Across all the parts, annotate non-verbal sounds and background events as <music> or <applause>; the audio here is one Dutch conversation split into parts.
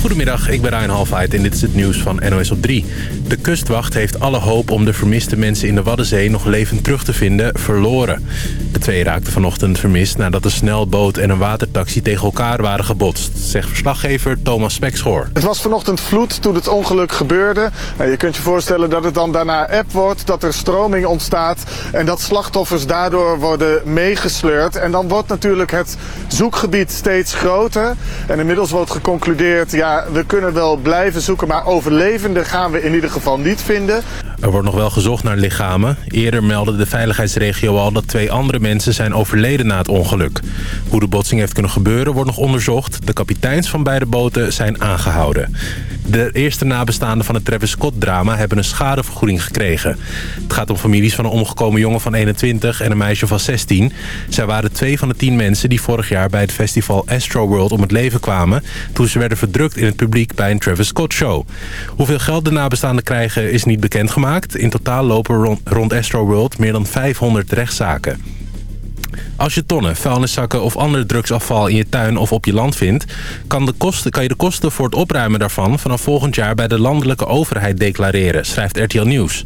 Goedemiddag, ik ben Ryan Halfheid en dit is het nieuws van NOS op 3. De kustwacht heeft alle hoop om de vermiste mensen in de Waddenzee nog levend terug te vinden verloren. De twee raakten vanochtend vermist nadat een snelboot en een watertaxi tegen elkaar waren gebotst, zegt verslaggever Thomas Spekschoor. Het was vanochtend vloed toen het ongeluk gebeurde. Nou, je kunt je voorstellen dat het dan daarna app wordt, dat er stroming ontstaat en dat slachtoffers daardoor worden meegesleurd. En dan wordt natuurlijk het zoekgebied steeds groter. En inmiddels wordt geconcludeerd, ja, we kunnen wel blijven zoeken, maar overlevenden gaan we in ieder geval niet vinden. Er wordt nog wel gezocht naar lichamen. Eerder meldde de veiligheidsregio al dat twee andere mensen zijn overleden na het ongeluk. Hoe de botsing heeft kunnen gebeuren wordt nog onderzocht. De kapiteins van beide boten zijn aangehouden. De eerste nabestaanden van het Travis Scott-drama hebben een schadevergoeding gekregen. Het gaat om families van een omgekomen jongen van 21 en een meisje van 16. Zij waren twee van de tien mensen die vorig jaar bij het festival Astroworld om het leven kwamen... toen ze werden verdrukt in het publiek bij een Travis Scott-show. Hoeveel geld de nabestaanden krijgen is niet bekendgemaakt. In totaal lopen rond, rond Astroworld meer dan 500 rechtszaken. Als je tonnen, vuilniszakken of ander drugsafval in je tuin of op je land vindt... Kan, de kosten, kan je de kosten voor het opruimen daarvan vanaf volgend jaar bij de landelijke overheid declareren, schrijft RTL Nieuws.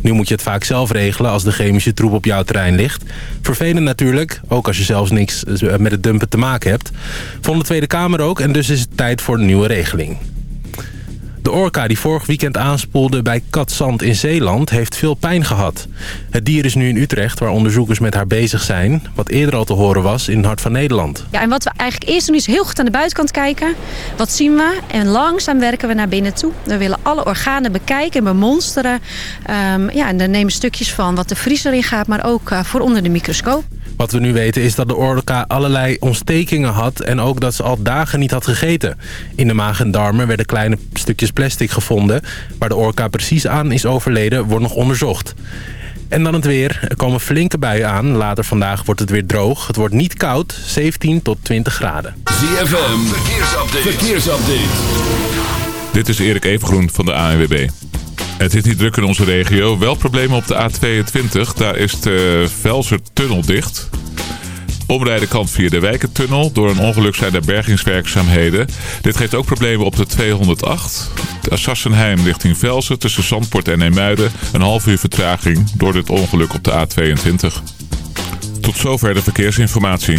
Nu moet je het vaak zelf regelen als de chemische troep op jouw terrein ligt. Vervelend natuurlijk, ook als je zelfs niks met het dumpen te maken hebt. Vond de Tweede Kamer ook en dus is het tijd voor een nieuwe regeling. De orka die vorig weekend aanspoelde bij Katzand in Zeeland heeft veel pijn gehad. Het dier is nu in Utrecht waar onderzoekers met haar bezig zijn. Wat eerder al te horen was in het hart van Nederland. Ja, en wat we eigenlijk eerst doen is heel goed aan de buitenkant kijken. Wat zien we? En langzaam werken we naar binnen toe. We willen alle organen bekijken en bemonsteren. Um, ja, en dan nemen stukjes van wat de vries erin gaat, maar ook uh, voor onder de microscoop. Wat we nu weten is dat de orka allerlei ontstekingen had... en ook dat ze al dagen niet had gegeten. In de maag en darmen werden kleine stukjes plastic gevonden. Waar de orka precies aan is overleden, wordt nog onderzocht. En dan het weer. Er komen flinke buien aan. Later vandaag wordt het weer droog. Het wordt niet koud, 17 tot 20 graden. ZFM, verkeersupdate. verkeersupdate. Dit is Erik Evengroen van de ANWB. Het is niet druk in onze regio. Wel problemen op de A22. Daar is de Velser-tunnel dicht. Omrijden kan via de Wijkentunnel. Door een ongeluk zijn er bergingswerkzaamheden. Dit geeft ook problemen op de 208. De Sassenheim richting Velsen tussen Zandpoort en Eemuiden. Een half uur vertraging door dit ongeluk op de A22. Tot zover de verkeersinformatie.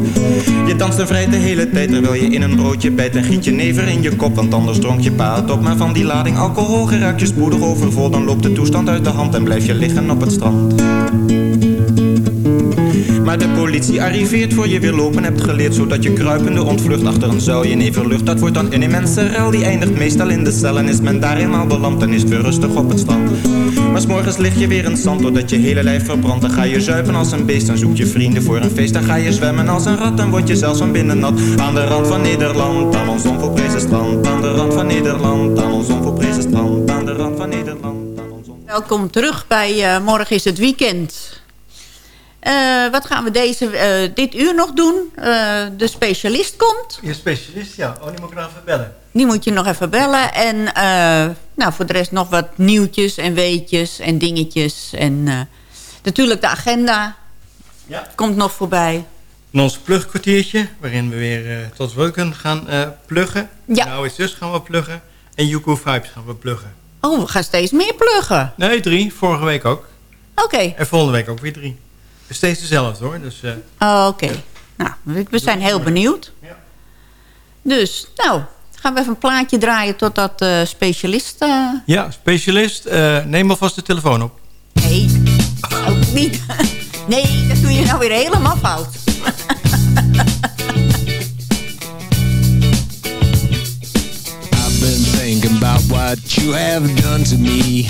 Je danst er vrij de hele tijd, terwijl je in een broodje bijt. En giet je never in je kop, want anders dronk je pa het op. Maar van die lading alcohol geraakt je spoedig overvol. Dan loopt de toestand uit de hand en blijf je liggen op het strand. Maar de politie arriveert voor je weer lopen hebt geleerd Zodat je kruipende ontvlucht achter een zuilje neverlucht Dat wordt dan een immense rel, die eindigt meestal in de cel En is men daar eenmaal beland, dan is weer rustig op het strand. Maar s'morgens lig je weer in zand, doordat je hele lijf verbrandt. Dan ga je zuipen als een beest, dan zoek je vrienden voor een feest. Dan ga je zwemmen als een rat, dan word je zelfs van binnen nat. Aan de rand van Nederland, aan ons onvolprezen strand. Aan de rand van Nederland, aan ons onvolprezen strand. Aan de rand van Nederland, Welkom terug bij uh, Morgen is het Weekend uh, wat gaan we deze, uh, dit uur nog doen? Uh, de specialist komt. Je specialist, ja. Oh, die moet ik nog even bellen. Die moet je nog even bellen. En nou, voor de rest nog wat nieuwtjes en weetjes en dingetjes. En natuurlijk de agenda ja. komt nog voorbij. En ons plugkwartiertje, waarin we weer tot Wulken gaan pluggen. Ja. Nou is dus gaan we pluggen. En Yuko Vibes gaan we pluggen. Oh, we gaan steeds meer pluggen. Nee, drie. Vorige week ook. Oké. Okay. En volgende week ook weer drie steeds dezelfde hoor. Dus, uh, oh, Oké. Okay. Nou, we zijn heel benieuwd. Ja. Dus, nou, gaan we even een plaatje draaien tot dat uh, specialist... Uh... Ja, specialist. neem alvast de telefoon op. Nee, ook niet. <laughs> nee, dat doe je nou weer helemaal fout. I've been thinking about what you have done to me.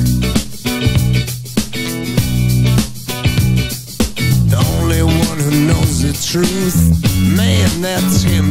Truth. Man, that's him,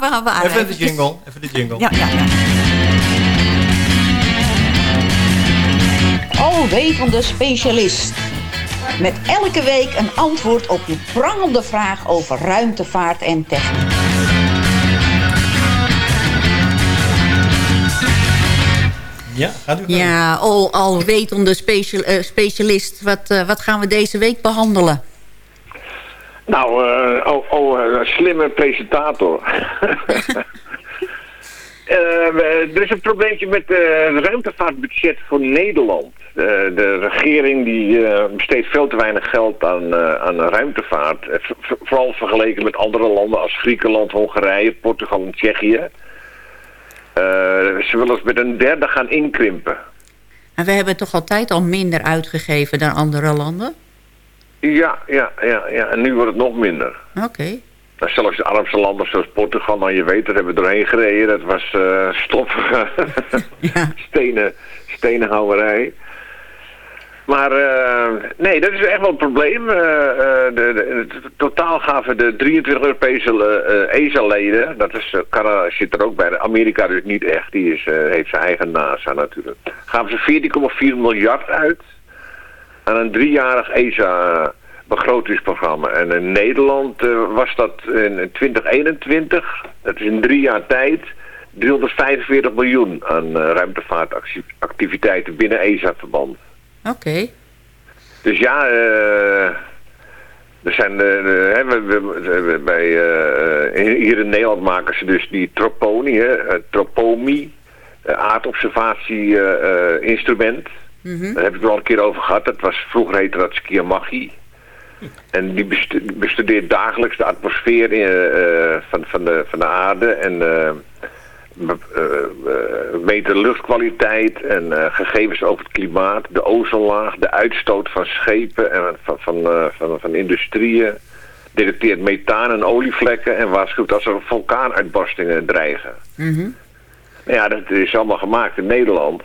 we Even de jingle. Even de jingle. Ja, ja, ja. Alwetende specialist. Met elke week een antwoord op je prangende vraag over ruimtevaart en techniek. Ja, gaat u Ja, al, alwetende special, eh, specialist. Wat, eh, wat gaan we deze week behandelen? Nou, eh, oh, oh eh, slimme presentator. <laughs> We- er is een probleempje met het ruimtevaartbudget voor Nederland. De regering die besteedt veel te weinig geld aan, aan ruimtevaart. Vooral vergeleken met andere landen als Griekenland, Hongarije, Portugal en Tsjechië. Ze willen met een derde gaan inkrimpen. En we hebben toch altijd al minder uitgegeven dan andere landen? Ja, ja, ja, ja. En nu wordt het nog minder. Oké. Nou, zelfs de Arabse landen zoals Portugal, nou je weet, daar hebben we doorheen gereden. Dat was eh stoffige <laughs> stenen, stenenhouwerij. Maar eh, nee, dat is echt wel een probleem. Eh, de, de- de- totaal gaven de 23 Europese ESA-leden, dat is, Canada zit er ook bij, Amerika dus niet echt, die is, heeft zijn eigen NASA natuurlijk. Gaven ze 14,4 miljard uit aan een driejarig ESA-begrotingsprogramma. En in Nederland eh, was dat in 2021, dat is in drie jaar tijd, 345 miljoen aan eh, ruimtevaartactiviteiten binnen ESA-verband. Oké. Dus ja, eh, er zijn, hè, we, we- we- bij, hier in Nederland maken ze dus die Troponi, hè, Tropomi, eh, Mhm. Daar heb ik het al een keer over gehad. Dat was, vroeger heette dat Skiamachi. En die bestu- bestudeert dagelijks de atmosfeer eh, eh, van, van, de, van de aarde. En be- eh, meet de luchtkwaliteit en gegevens over het klimaat. De ozonlaag, de uitstoot van schepen en van, van, van, van industrieën. Detecteert methaan en olievlekken en waarschuwt als er vulkaanuitbarstingen dreigen. Mhm. Nou Ja, dat is allemaal gemaakt in Nederland.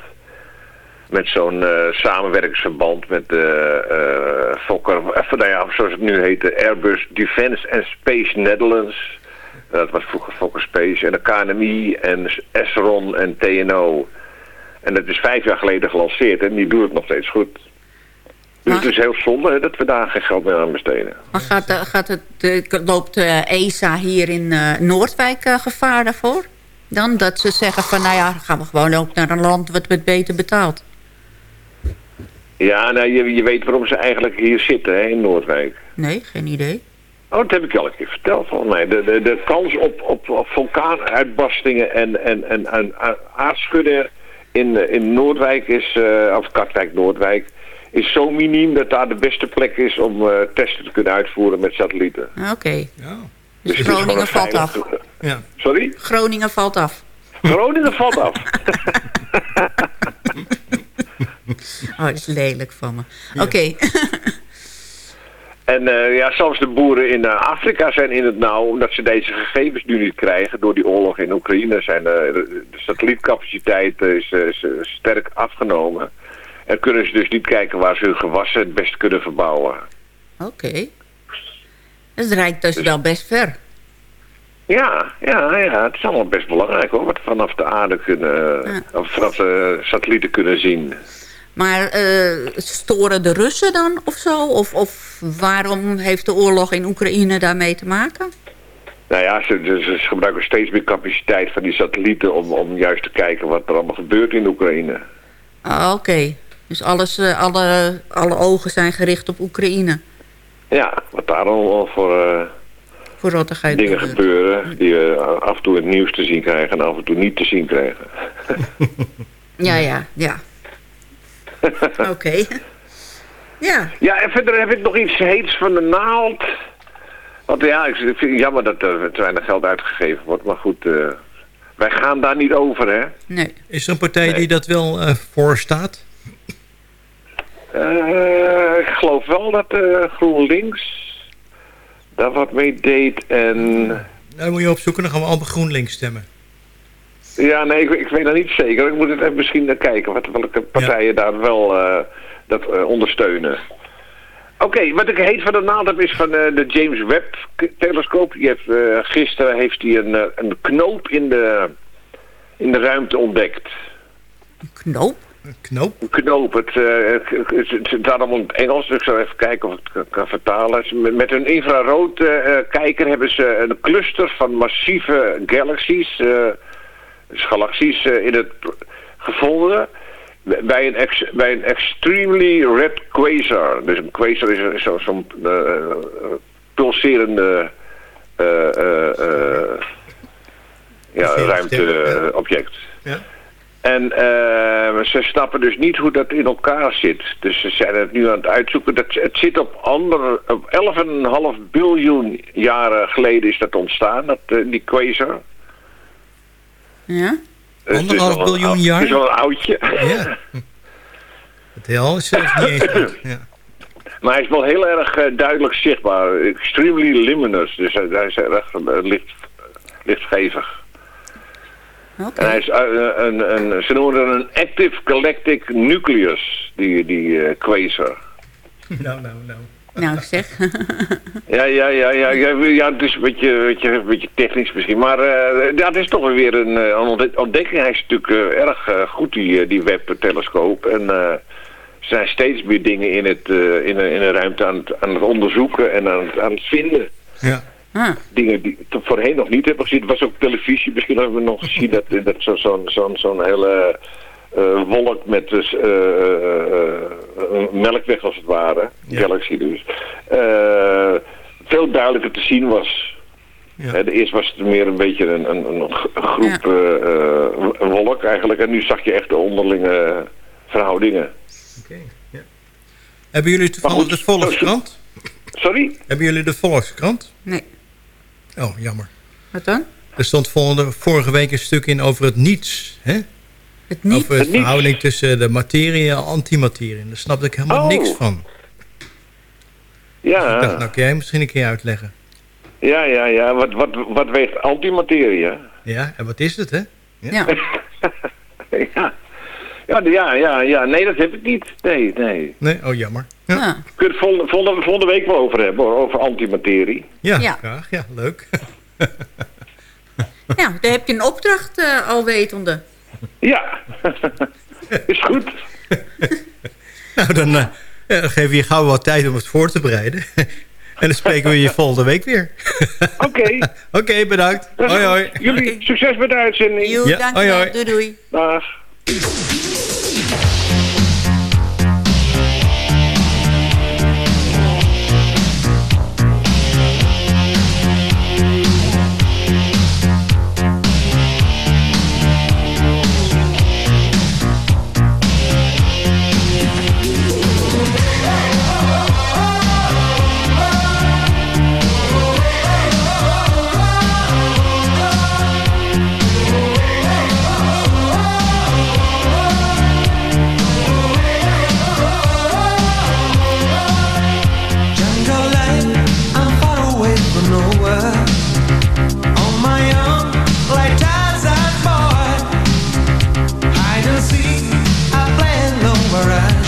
Met zo'n eh, samenwerkingsverband met de eh Fokker, eh, nou ja, zoals het nu heet, de Airbus Defence and Space Netherlands. Dat was vroeger Fokker Space. En de KNMI en Esron en TNO. En dat is vijf jaar geleden gelanceerd en die doet het nog steeds goed. Dus het is heel zonde hè, dat we daar geen geld meer aan besteden. Maar gaat, gaat het, loopt ESA hier in Noordwijk gevaar daarvoor? Dan dat ze zeggen van, nou ja, dan gaan we gewoon ook naar een land wat beter betaalt. Ja, nou, je, je weet waarom ze eigenlijk hier zitten hè, in Noordwijk. Nee, geen idee. Oh, dat heb ik je al een keer verteld volgens mij. De, de, de kans op, op, op vulkaanuitbarstingen en, en, en, en aardschudden in, in Noordwijk is, eh, of Katwijk Noordwijk, is zo miniem dat daar de beste plek is om eh, testen te kunnen uitvoeren met satellieten. Oké. Dus het is Groningen valt af. Ja. Sorry? Groningen valt af. Groningen valt af. <laughs> Oh, is lelijk van me. Oké. En eh, ja, zelfs de boeren in eh, Afrika zijn in het nauw, omdat ze deze gegevens nu niet krijgen door die oorlog in Oekraïne. Zijn, eh, de satellietcapaciteit is, is, sterk afgenomen. En kunnen ze dus niet kijken waar ze hun gewassen het best kunnen verbouwen. Oké. Dat reikt dus wel best ver. Ja, ja, ja, het is allemaal best belangrijk hoor, wat we vanaf de aarde kunnen, of vanaf de satellieten kunnen zien. Maar eh, storen de Russen dan of zo? Of, of waarom heeft de oorlog in Oekraïne daarmee te maken? Nou ja, ze, ze, gebruiken steeds meer capaciteit van die satellieten om, om juist te kijken wat er allemaal gebeurt in Oekraïne. Ah, Oké. Dus alles, eh, alle, alle ogen zijn gericht op Oekraïne. Ja, wat daar allemaal voor eh, Voor dingen gebeuren die we af en toe het nieuws te zien krijgen en af en toe niet te zien krijgen. <laughs> Ja, ja, ja. <laughs> Oké. Ja. Ja, en verder heb ik nog iets heets van de naald. Want ja, ik vind het jammer dat er te weinig geld uitgegeven wordt. Maar goed, eh, wij gaan daar niet over, hè. Nee. Is er een partij die dat wel eh voor staat? Eh, ik geloof wel dat eh, GroenLinks daar wat mee deed. En Daar moet je opzoeken, dan gaan we al op GroenLinks stemmen. Ja, nee, ik, ik weet dat niet zeker. Ik moet het even misschien naar kijken wat, welke partijen daar wel eh, dat eh, ondersteunen. Oké, wat ik heet van de naald heb is van eh, de James Webb-telescoop. Die heeft, eh, gisteren heeft hij een, een knoop in de, in de ruimte ontdekt. Knoop? Een knoop? Een knoop. Het, eh, het, het, het staat allemaal in het Engels, dus ik zal even kijken of ik het kan, kan vertalen. Met, hun infrarood-kijker hebben ze een cluster van massieve galaxies, eh, dus galaxies, eh, in het gevonden bij een, ex, bij een extremely red quasar. Dus een quasar is, is zo- zo'n eh, eh, pulserende eh, eh, ja, ruimteobject. Ja. En ze snappen dus niet hoe dat in elkaar zit. Dus ze zijn het nu aan het uitzoeken. Dat, het zit op, ander, op 11,5 biljoen jaren geleden is dat ontstaan, dat, die quasar. Ja? Dus Anderhalf biljoen jaar? Het is wel een oudje. Ja. <laughs> Het heelal is zelfs niet eens goed. Ja. Maar hij is wel heel erg eh, duidelijk zichtbaar. Extremely luminous. Dus hij, hij is erg eh, licht, lichtgevig. En hij is eh, een, een, ze noemen het een active galactic nucleus, die, die eh, quasar. Nou, nou, nou. Nou zeg. <laughs> Ja, ja, ja, ja, ja, ja, het is een beetje, een beetje, een beetje technisch misschien. Maar eh, ja, het is toch weer een, eh, een ontdekking. Hij is natuurlijk eh, erg goed, die, die Webb-telescoop. En eh, er zijn steeds meer dingen in, het, eh, in, de, in de ruimte aan het, aan het onderzoeken en aan het, aan het vinden. Ja. Ah. Dingen die we voorheen nog niet hebben gezien. Het was ook televisie. Misschien hebben we nog gezien dat, dat zo'n zo, zo, zo'n hele eh, wolk met dus, eh, eh, eh, een melkweg als het ware. Galaxy dus. eh, veel duidelijker te zien was. Ja. Hè, de eerst was het meer een beetje een, een, groep wolk eigenlijk. En nu zag je echt de onderlinge verhoudingen. Oké. Ja. Hebben jullie toevallig de Volkskrant? Sorry? Hebben jullie de Volkskrant? Nee. Oh, jammer. Wat dan? Er stond volgende, vorige week een stuk in over het niets. Hè? Het niet? Over de verhouding tussen de materie en antimaterie. En daar snapte ik helemaal Oh. niks van. Ik Ja, dacht, nou kun jij misschien een keer uitleggen. ja, ja, ja. Wat, wat, wat weegt antimaterie, hè? Ja, en wat is het, hè? Ja. ja. <laughs> Ja, ja, ja, ja. Nee, dat heb ik niet. Nee, nee. Nee? Oh, jammer. Ja, Ah. Kun je het volgende, volgende, volgende week wel over hebben, hoor. Over antimaterie. ja, Ja. graag. Ja, leuk. <laughs> Ja, daar heb je een opdracht uh, alwetende. Ja. <laughs> Is goed. nou, dan, uh, geven we je gauw wat tijd om het voor te bereiden. <laughs> en dan spreken we je volgende week weer. <laughs> Oké. Oké, okay, bedankt. Hoi, hoi. Jullie, succes met de uitzending. Jo, Ja, dank hoi, je wel. hoi. Doei, doei. Dag.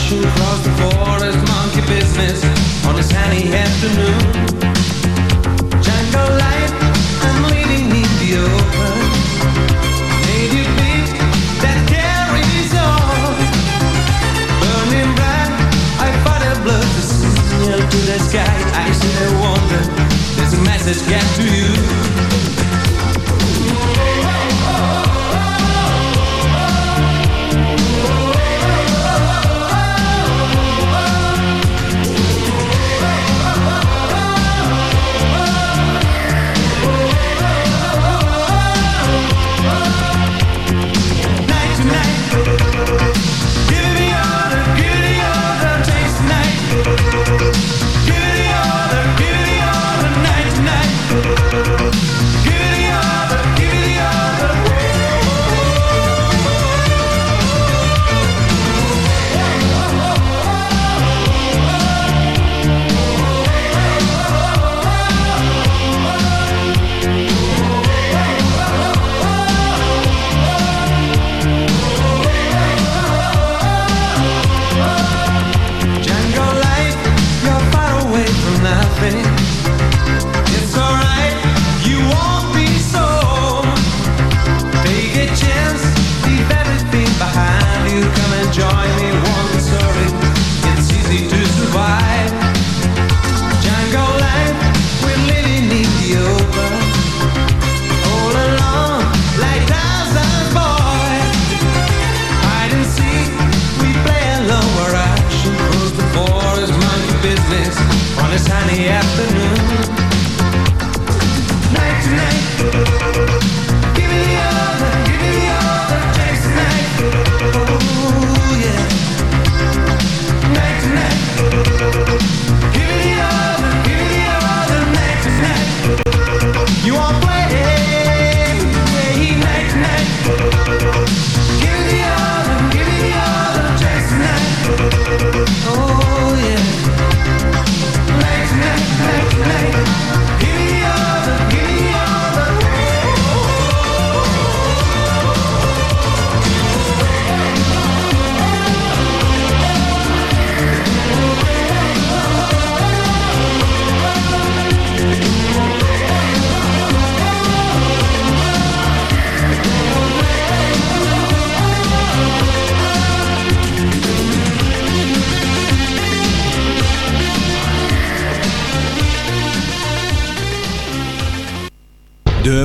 I across the forest. Monkey business on a sunny afternoon. Jungle life, I'm living in the open. Native beat that carries on. Burning bright, I fight a blood to signal to the sky. I still wonder, there's a message get to you. sunny afternoon. Night to night.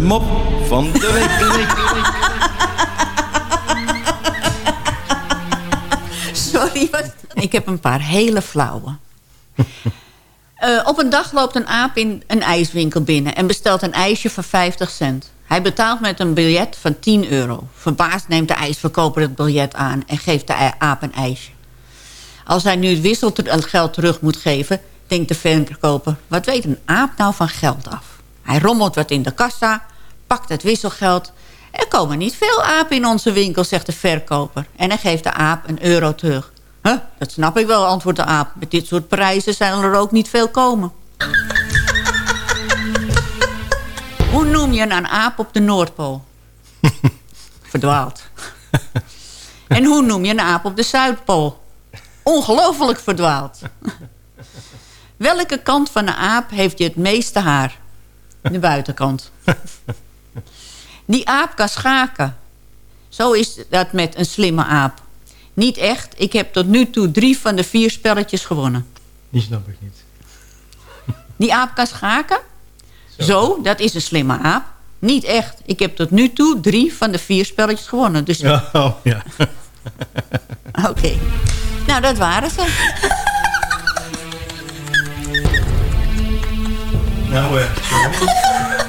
Mop van de week. Sorry, ik heb een paar hele flauwe. Eh, op een dag loopt een aap in een ijswinkel binnen... en bestelt een ijsje van 50 cent. Hij betaalt met een biljet van 10 euro. Verbaasd neemt de ijsverkoper het biljet aan... en geeft de aap een ijsje. Als hij nu het wisselgeld terug moet geven... denkt de verkoper... wat weet een aap nou van geld af? Hij rommelt wat in de kassa, pakt het wisselgeld... Er komen niet veel apen in onze winkel, zegt de verkoper. En hij geeft de aap een euro terug. Huh, dat snap ik wel, antwoordt de aap. Met dit soort prijzen zijn er ook niet veel komen. <laughs> Hoe noem je een aap op de Noordpool? <laughs> Verdwaald. en hoe noem je een aap op de Zuidpool? Ongelooflijk verdwaald. <laughs> Welke kant van de aap heeft je het meeste haar? De buitenkant. Die aap kan schaken. Zo is dat met een slimme aap. Niet echt. Ik heb tot nu toe drie van de vier spelletjes gewonnen. Die snap ik niet. Die aap kan schaken? Zo, dat is een slimme aap. Niet echt. Ik heb tot nu toe drie van de vier spelletjes gewonnen. Dus... Oh, ja. Oké. Nou, dat waren ze. <laughs> Nou, eh,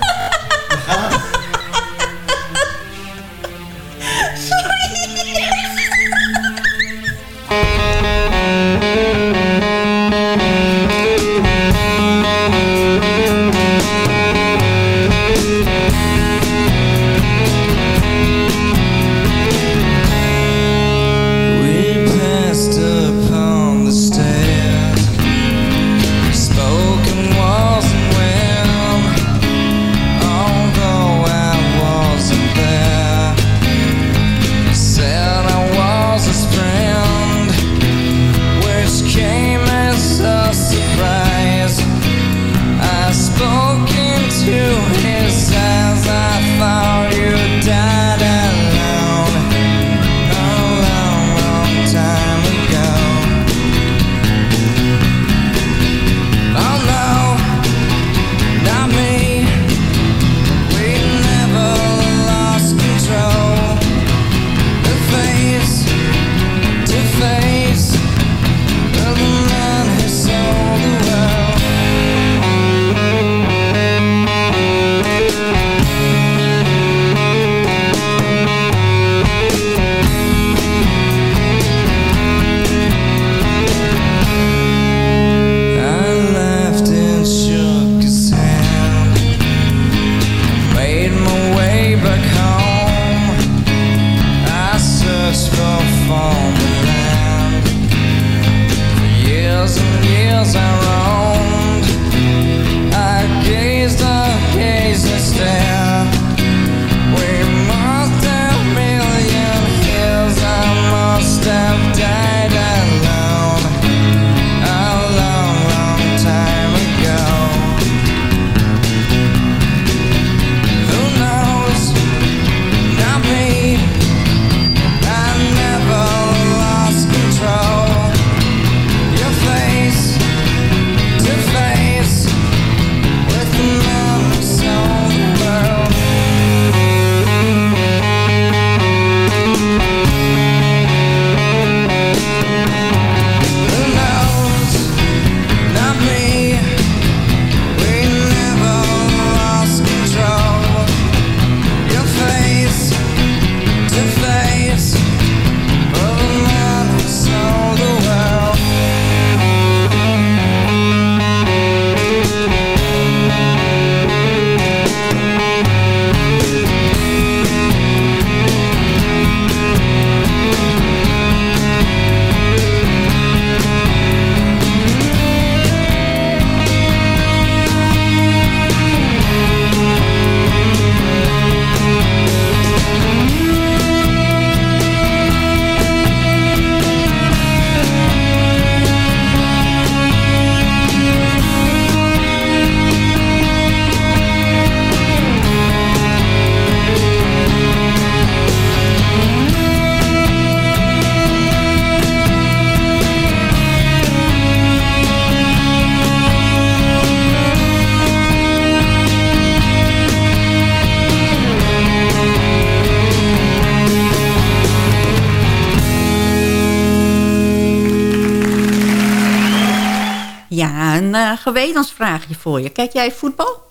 gewetensvraagje voor je. Kijk jij voetbal?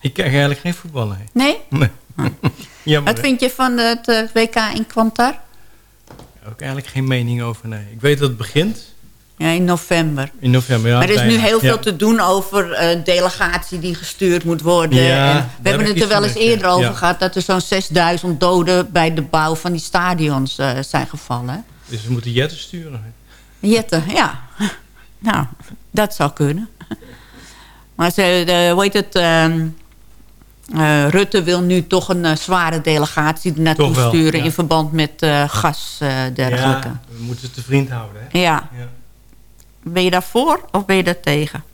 Ik kijk eigenlijk geen voetbal, nee. Nee? Nee. <laughs> Jammer, Wat hè? vind je van het eh, WK in Qatar? Ook eigenlijk geen mening over, nee. Ik weet dat het begint Ja, in november. in november. Ja, maar er is nu heel veel Ja. te doen over eh delegatie die gestuurd moet worden. Ja, en we heb hebben het er wel eens eerder over gehad... dat er zo'n 6000 doden bij de bouw van die stadions eh, zijn gevallen. Dus we moeten jetten sturen. Jette, ja. <laughs> Nou, dat zou kunnen. Maar ze, de, hoe heet het... ehm, eh, Rutte wil nu toch een eh, zware delegatie naartoe wel, sturen... ja. in verband met eh, gas eh dergelijke. Ja, we moeten het te vriend houden, hè? Ja. Ja. Ben je daarvoor of ben je daar tegen?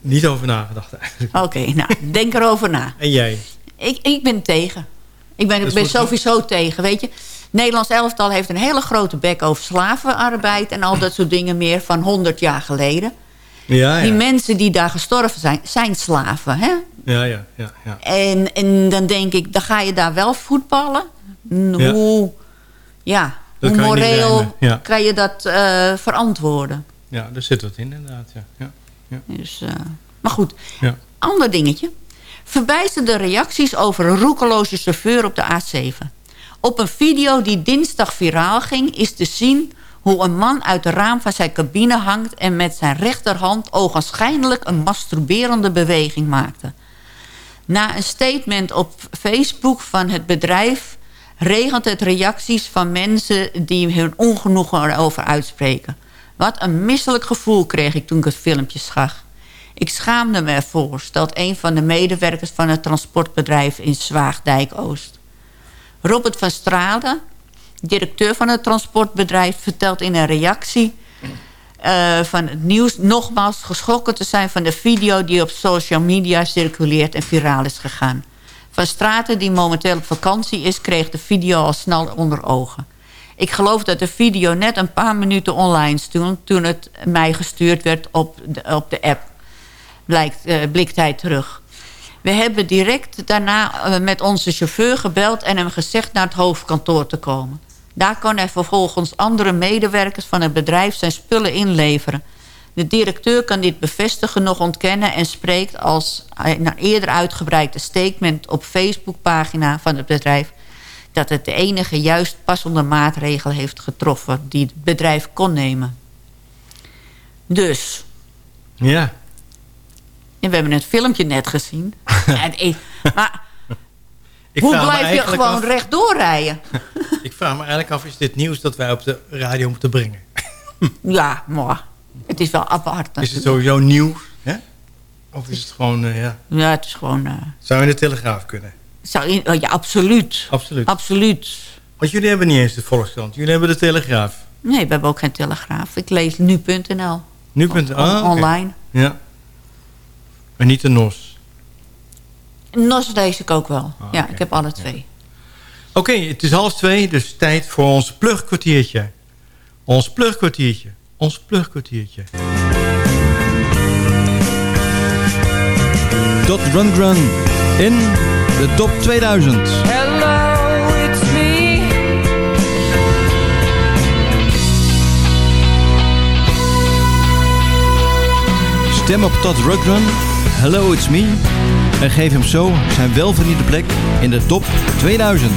Niet over nagedacht eigenlijk. Oké, nou, denk erover na. <laughs> En jij? Ik, ik ben tegen. Ik ben, ik ben sowieso tegen, weet je. Nederlands elftal heeft een hele grote bek over slavenarbeid... en al dat soort dingen meer van 100 jaar geleden. Ja, Die ja. mensen die daar gestorven zijn, zijn slaven, hè? Ja, ja, ja. ja. En, en dan denk ik, dan ga je daar wel voetballen. Hoe, ja, hoe kan je moreel ja. kan je dat eh, verantwoorden? Ja, daar zit wat in inderdaad, ja. Dus, eh, maar goed, Ja. ander dingetje. Verbijsterde reacties over een roekeloze chauffeur op de A7. Op een video die dinsdag viraal ging... is te zien hoe een man uit het raam van zijn cabine hangt... en met zijn rechterhand ogenschijnlijk een masturberende beweging maakte. Na een statement op Facebook van het bedrijf... regent het reacties van mensen die hun ongenoegen erover uitspreken. Wat een misselijk gevoel kreeg ik toen ik het filmpje zag. Ik schaamde me ervoor, stelt een van de medewerkers van het transportbedrijf in Zwaagdijk-Oost. Robert van Stralen, directeur van het transportbedrijf, vertelt in een reactie eh, van het nieuws nogmaals geschrokken te zijn van de video die op social media circuleert en viraal is gegaan. Van Straten, die momenteel op vakantie is, kreeg de video al snel onder ogen. Ik geloof dat de video net een paar minuten online stond... toen het mij gestuurd werd op de, op de app. Blijkt, eh, blikt hij terug. We hebben direct daarna eh, met onze chauffeur gebeld... en hem gezegd naar het hoofdkantoor te komen. Daar kan hij vervolgens andere medewerkers van het bedrijf... zijn spullen inleveren. De directeur kan dit bevestigen, nog ontkennen... en spreekt als een eerder uitgebreide statement op Facebookpagina van het bedrijf dat het de enige juist passende maatregel heeft getroffen... die het bedrijf kon nemen. Dus, Ja. En we hebben het filmpje net gezien. <laughs> en ik, maar Ik hoe blijf je gewoon af- rechtdoor rijden? <laughs> Ik vraag me eigenlijk af, is dit nieuws dat wij op de radio moeten brengen? <laughs> ja, maar het is wel apart. Is het sowieso nieuw? Hè? Of is het gewoon, eh, ja... Ja, het is gewoon... eh, Zou in de Telegraaf kunnen? zou in, oh ja, absoluut. Absoluut. Absoluut. Want jullie hebben niet eens de Volkskrant. Jullie hebben de Telegraaf. Nee, we hebben ook geen telegraaf. Ik lees nu.nl. Nu punt, On- ah, oké. online. Ja. Maar niet de NOS. NOS lees ik ook wel. Ah, ja, ik heb alle twee. Oké, het is half twee, dus tijd voor ons plugkwartiertje. Ons plugkwartiertje. Ons plugkwartiertje. Dot Run Run in de top 2000. Hello, it's me. Stem op Todd Rundgren, Hello It's Me. En geef hem zo zijn welverdiende plek in de top 2000.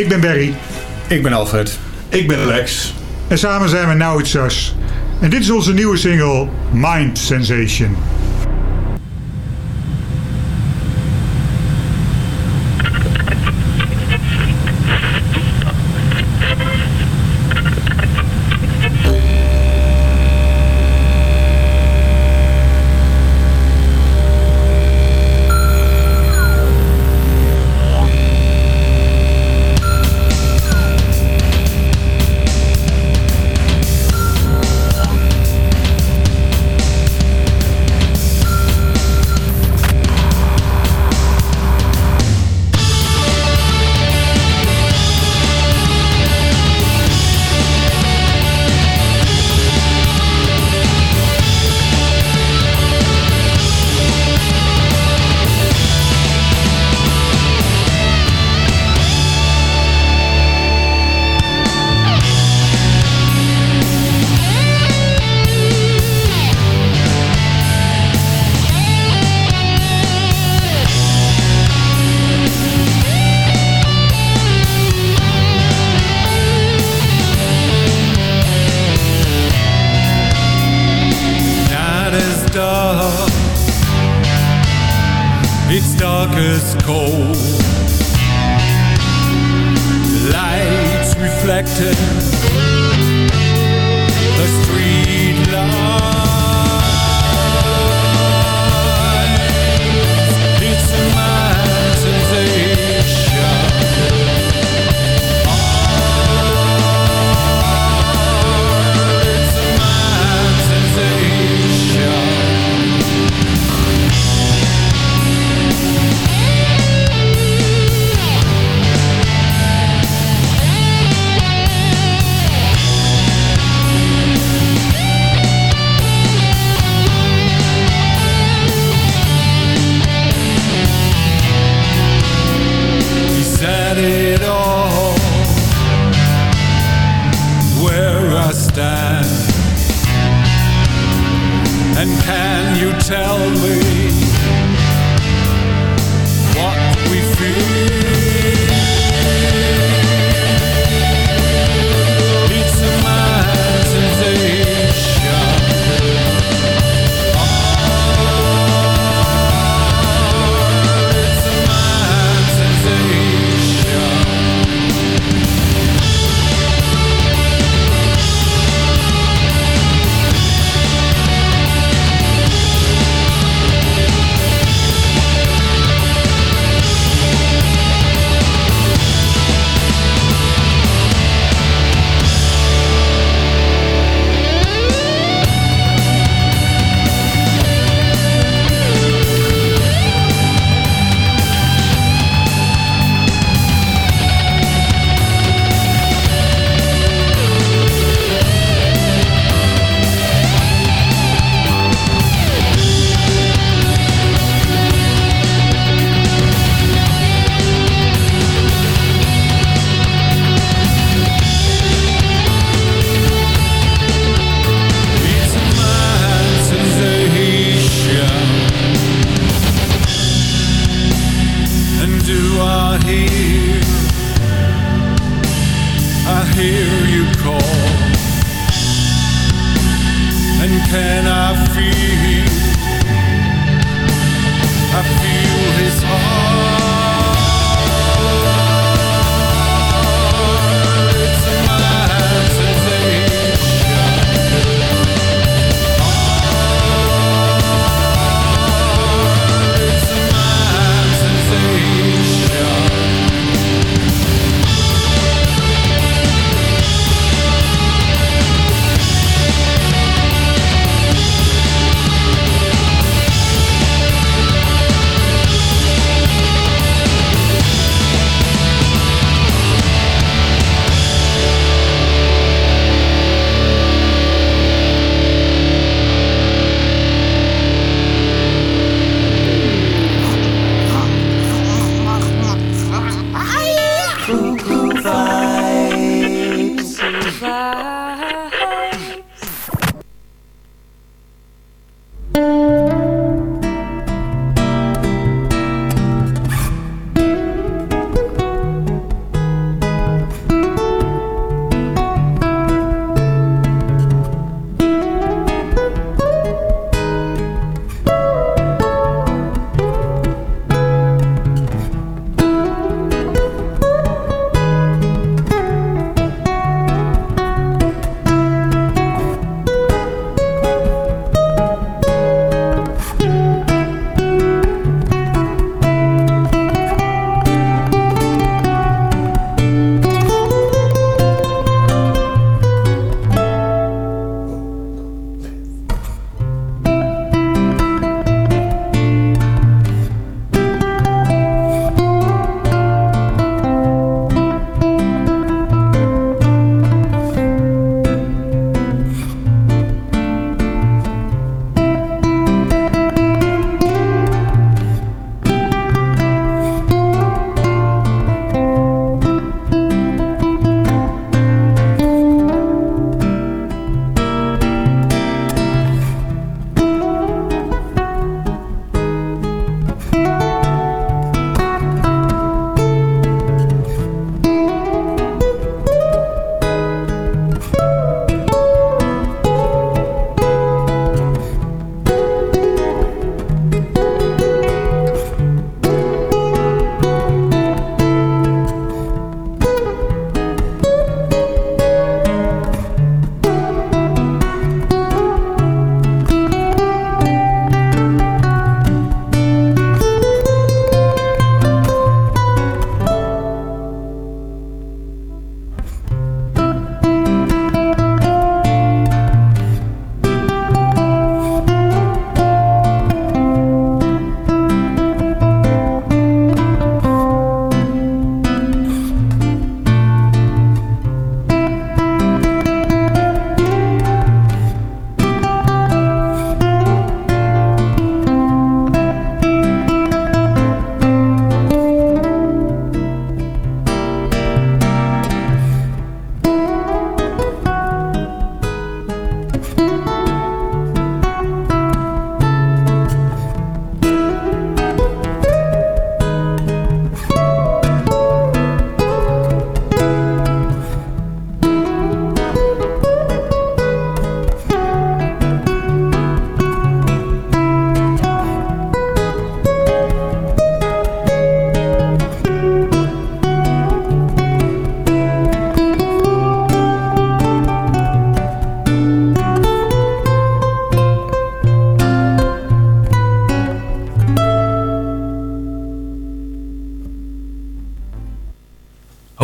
Ik ben Barry. Ik ben Alfred. Ik ben Lex. En samen zijn we Nou It's Us. En dit is onze nieuwe single Mind Sensation.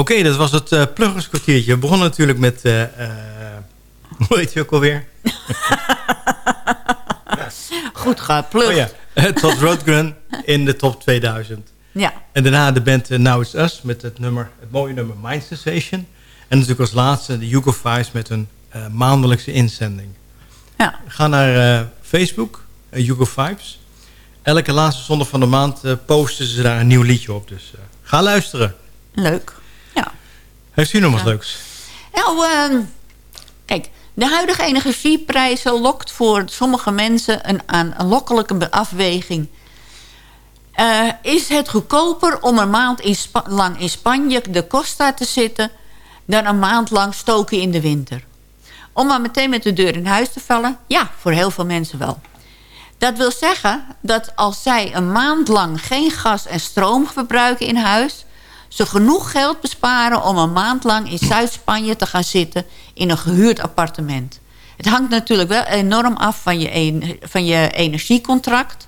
Oké, dat was het uh, pluggerskwartiertje. We begonnen natuurlijk met... eh, eh, hoe heet je ook alweer? <laughs> Goed geplukt. Oh ja, was Roadgun in de top 2000. Ja. En daarna de band Now It's Us met het, nummer, het mooie nummer Mind Sensation. En natuurlijk als laatste de Hugo Fives met hun maandelijkse inzending. Ja. Ga naar Facebook, uh, Hugo Vibes. Elke laatste zondag van de maand posten ze daar een nieuw liedje op. Dus ga luisteren. Leuk. Ja. Heeft u nog wat leuks? Nou, ehm, kijk, de huidige energieprijzen lokt voor sommige mensen een aanlokkelijke afweging. Eh, is het goedkoper om een maand in lang in Spanje de Costa te zitten... dan een maand lang stoken in de winter? Om maar meteen met de deur in huis te vallen? Ja, voor heel veel mensen wel. Dat wil zeggen dat als zij een maand lang geen gas en stroom verbruiken in huis... ze genoeg geld besparen om een maand lang in Zuid-Spanje te gaan zitten... in een gehuurd appartement. Het hangt natuurlijk wel enorm af van je, van je energiecontract.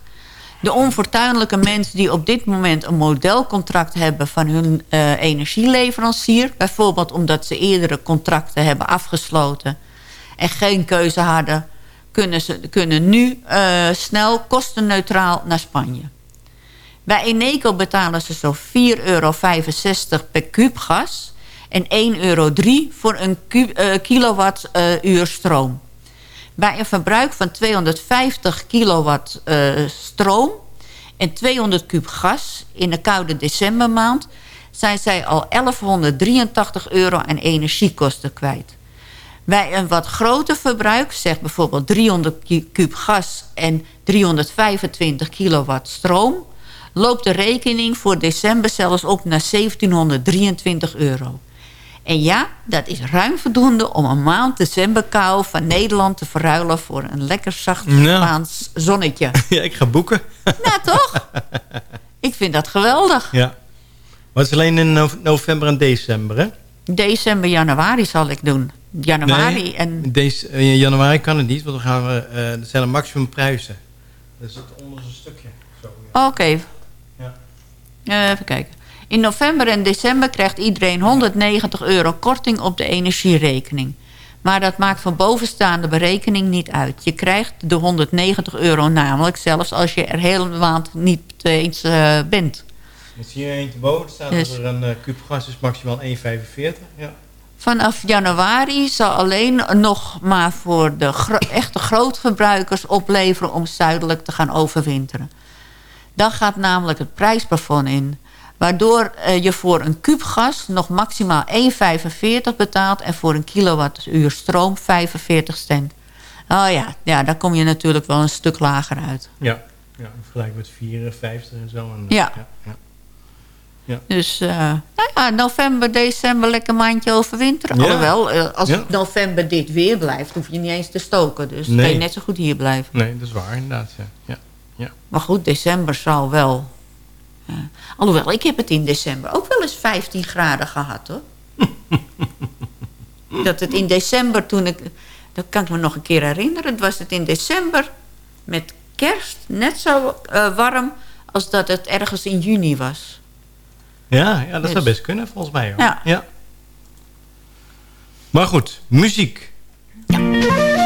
De onfortuinlijke mensen die op dit moment een modelcontract hebben... van hun eh, energieleverancier... bijvoorbeeld omdat ze eerdere contracten hebben afgesloten... en geen keuze hadden kunnen, ze, kunnen nu eh, snel kostenneutraal naar Spanje. Bij Eneco betalen ze zo'n 4,65 euro per kuub gas... en 1,03 euro voor een ku- eh, kilowattuur stroom. Bij een verbruik van 250 kilowatt eh, stroom en 200 kuub gas in de koude decembermaand... zijn zij al 1183 euro aan energiekosten kwijt. Bij een wat groter verbruik, zeg bijvoorbeeld 300 ku- kuub gas en 325 kilowatt stroom... loopt de rekening voor december zelfs op naar 1723 euro. En ja, dat is ruim voldoende om een maand decemberkou van Nederland te verruilen... voor een lekker zacht. Spaans zonnetje. <laughs> Ja, ik ga boeken. <laughs> nou, toch? Ik vind dat geweldig. Ja. Maar het is alleen in no- november en december, hè? December, januari zal ik doen. Januari Nee, en... Deze, in januari kan het niet, want dan gaan we, eh er zijn er maximum prijzen. Dat is het onderste stukje. Ja. Eh, even kijken. In november en december krijgt iedereen 190 euro korting op de energierekening. Maar dat maakt van bovenstaande berekening niet uit. Je krijgt de 190 euro namelijk zelfs als je er hele maand niet eens eh, bent. Zie je eentje boven staat Dus- dat er een eh kuub gas is maximaal 1,45. Ja. Vanaf januari zal alleen nog maar voor de gro- echte grootverbruikers opleveren om zuidelijk te gaan overwinteren. Dan gaat namelijk het prijsplafond in. Waardoor eh, je voor een kuub gas nog maximaal 1,45 betaalt... en voor een kilowattuur stroom 45 cent. Oh ja, ja, daar kom je natuurlijk wel een stuk lager uit. Ja, ja in vergelijking met 54 en zo. En, Ja. ja, ja. Ja. Dus eh, nou ja, november, december lekker maandje overwinteren. Ja. Alhoewel, eh, als Ja. november dit weer blijft... hoef je niet eens te stoken. Dus Nee. kan je net zo goed hier blijven. Nee, dat is waar inderdaad. Ja. Ja. Ja. Maar goed, december zal wel... ja. alhoewel, ik heb het in december ook wel eens 15 graden gehad, hoor. <laughs> dat het in december toen ik... Dat kan ik me nog een keer herinneren. Het was het in december met kerst net zo eh, warm... als dat het ergens in juni was. Ja, ja, dat zou Dus- best kunnen volgens mij. Hoor. Ja. ja. Maar goed, muziek. I'm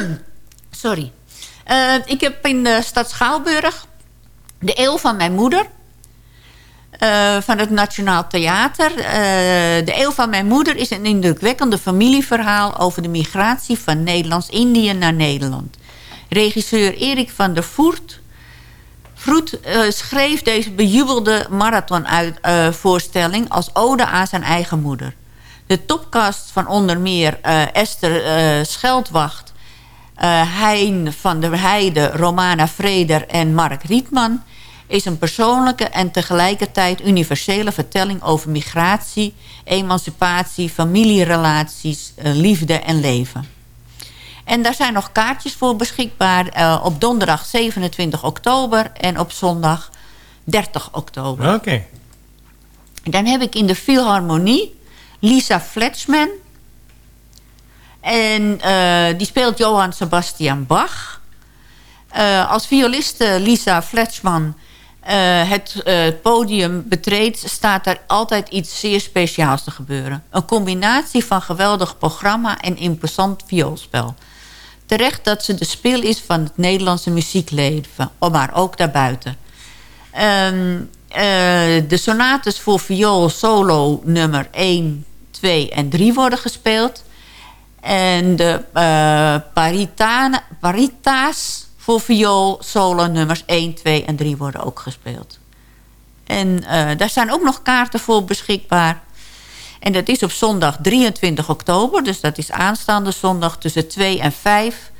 <coughs> Sorry. Eh, ik heb in de stad Schouwburg de eeuw van mijn moeder. eh, van het Nationaal Theater. Eh, de eeuw van mijn moeder is een indrukwekkende familieverhaal... over de migratie van Nederlands-Indië naar Nederland. Regisseur Erik van der Voert Vroet eh, schreef deze bejubelde marathonvoorstelling... als ode aan zijn eigen moeder. De topcast van onder meer eh, Esther eh, Scheldwacht... eh, Hein van der Heijden, Romana Vreder en Mark Rietman... is een persoonlijke en tegelijkertijd universele vertelling... over migratie, emancipatie, familierelaties, liefde en leven. En daar zijn nog kaartjes voor beschikbaar... op donderdag 27 oktober en op zondag 30 oktober. Oké. Dan heb ik in de Philharmonie Lisa Fletchman. En eh, die speelt Johann Sebastian Bach. Eh, als violiste Lisa Fletchman eh, het podium betreedt... staat er altijd iets zeer speciaals te gebeuren. Een combinatie van geweldig programma en imposant vioolspel. Terecht dat ze de speel is van het Nederlandse muziekleven, maar ook daarbuiten. Ehm, eh, de sonates voor viool solo nummer 1, 2 en 3 worden gespeeld. En de eh, paritana- parita's voor viool solo nummers 1, 2 en 3 worden ook gespeeld. En eh, daar zijn ook nog kaarten voor beschikbaar. En dat is op zondag 23 oktober. Dus dat is aanstaande zondag tussen 2 en 5.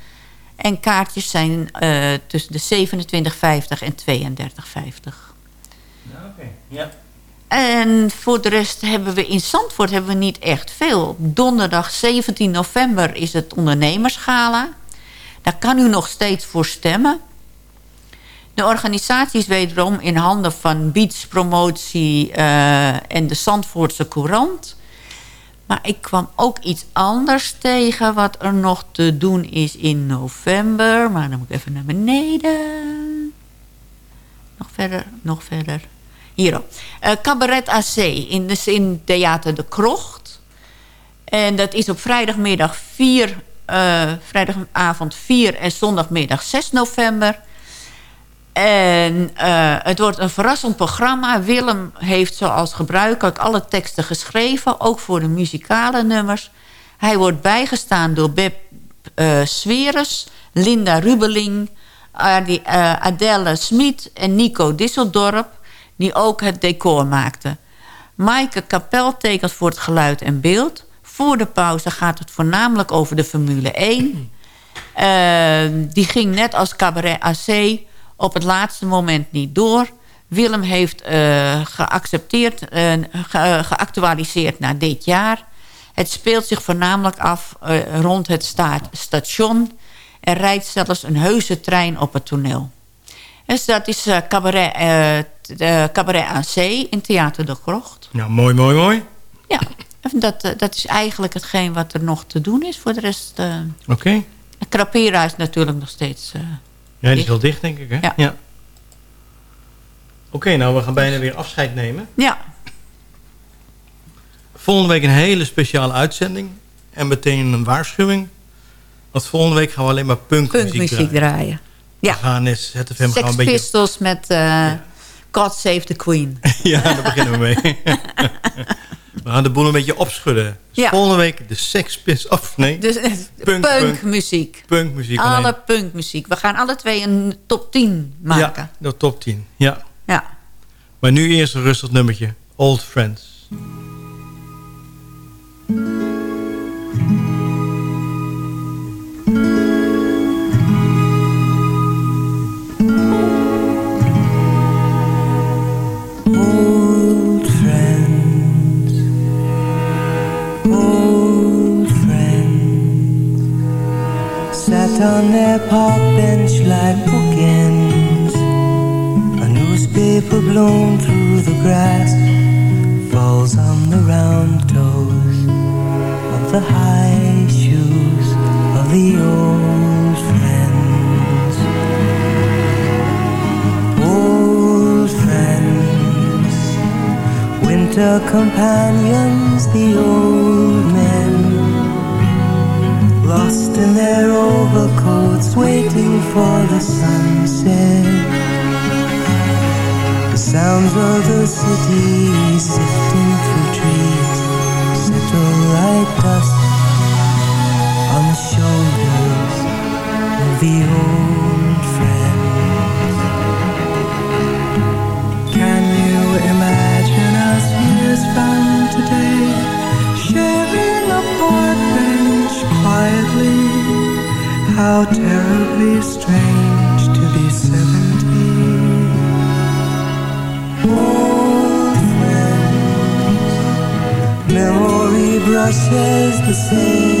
En kaartjes zijn eh, tussen de 27,50 en 32,50. Ja. En voor de rest hebben we in Zandvoort hebben we niet echt veel. Donderdag 17 november is het ondernemersgala. Daar kan u nog steeds voor stemmen. De organisatie is wederom in handen van Beats Promotie eh, en de Zandvoortse Courant. Maar ik kwam ook iets anders tegen wat er nog te doen is in november. Maar dan moet ik even naar beneden. Nog verder, nog verder. Hier uh, Cabaret AC in, de, in Theater de Krocht. En dat is op vrijdagmiddag 4, uh, vrijdagavond 4 en zondagmiddag 6 november. En uh, het wordt een verrassend programma. Willem heeft zoals gebruikelijk alle teksten geschreven. Ook voor de muzikale nummers. Hij wordt bijgestaan door Beb uh, Sweres, Linda Rubeling... Adelle Smit en Nico Disseldorp... die ook het decor maakten. Maaike Kapel tekent voor het geluid en beeld. Voor de pauze gaat het voornamelijk over de Formule 1. die ging net als Cabaret AC op het laatste moment niet door. Willem heeft uh, geaccepteerd, uh, ge geactualiseerd naar dit jaar. Het speelt zich voornamelijk af uh, rond het sta station. Er rijdt zelfs een heuse trein op het toneel. Dus dat is cabaret, cabaret aan Zee in Theater de Krocht. Ja, mooi, mooi, mooi. Ja, dat, dat is eigenlijk hetgeen wat er nog te doen is. Voor de rest... Oké. Okay. Is natuurlijk nog steeds... Ja, die is wel dicht, denk ik, hè? Ja. ja. Oké, okay, nou, we gaan bijna weer afscheid nemen. Ja. Volgende week een hele speciale uitzending. En meteen een waarschuwing. Want volgende week gaan we alleen maar punkmuziek Punkmuziek draaien. draaien. Ja. We gaan eens ZFM gaan we Sex een beetje... Pistols met eh, God Save the Queen. <laughs> Ja, daar beginnen we mee. <laughs> we gaan de boel een beetje opschudden. Dus Ja. volgende week de Sex Pistols... Of nee, Dus eh, Punk, punkmuziek. punkmuziek. Alle alleen. punkmuziek. We gaan alle twee een top 10 maken. Ja, de top 10. Ja. Ja. Maar nu eerst een rustig nummertje. Old Friends. On their park bench like bookends. A newspaper blown through the grass falls on the round toes of the high shoes of the old friends. Old friends, winter companions, the old men, lost in their overcoats, waiting for the sunset. The sounds of the city sifting through trees settle like dust on the shoulders of the old How terribly strange to be seventeen. Old friends, memory brushes the same